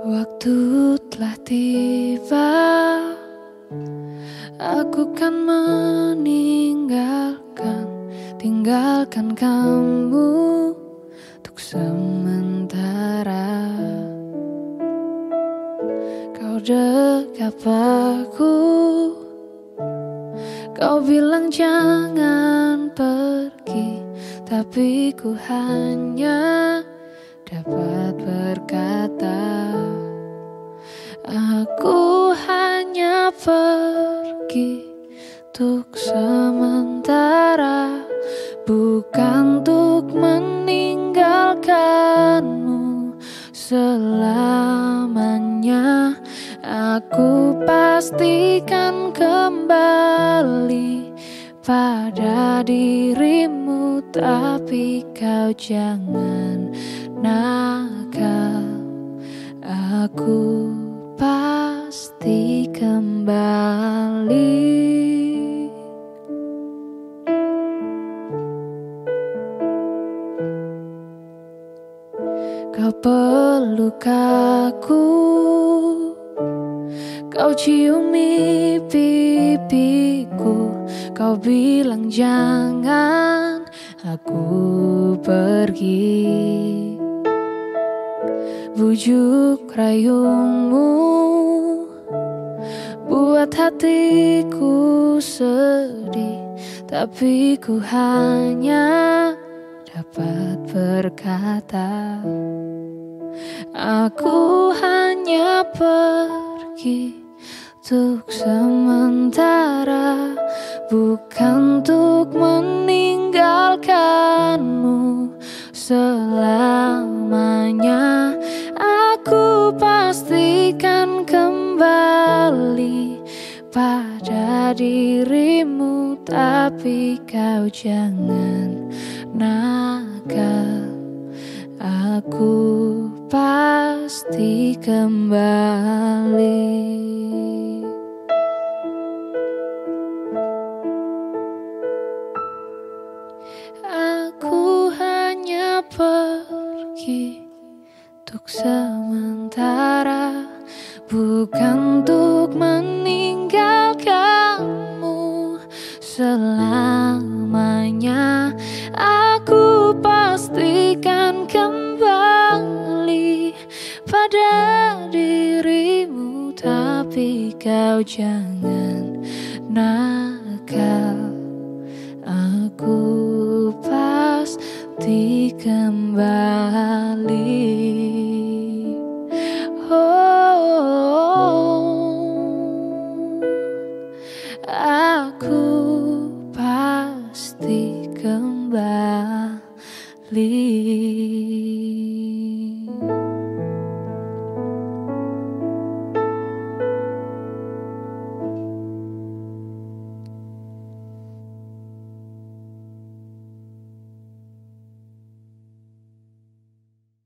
Waktu telah tiba Aku kan meninggalkan Tinggalkan kamu Untuk sementara. Kau dekap aku Kau bilang jangan pergi Tapi ku hanya dapat berkata Aku hanya pergi Untuk sementara Bukan untuk meninggalkanmu. Selamanya Aku pastikan kembali pada dirimu Tapi kau jangan nakal Aku pasti kembali. Kau peluk aku Kau ciumi pipiku Kau bilang jangan aku pergi Bujuk rayumu. Buat hatiku sedih Tapi ku hanya dapat berkata Aku hanya pergi untuk sementara Bukan untuk meninggalkanmu selamanya pada dirimu Tapi kau jangan nakal. Aku pasti kembali. Aku hanya pergi untuk sementara Bukan untuk meninggalkanmu Aku pastikan kembali pada dirimu Tapi kau jangan nakal. Aku pasti 离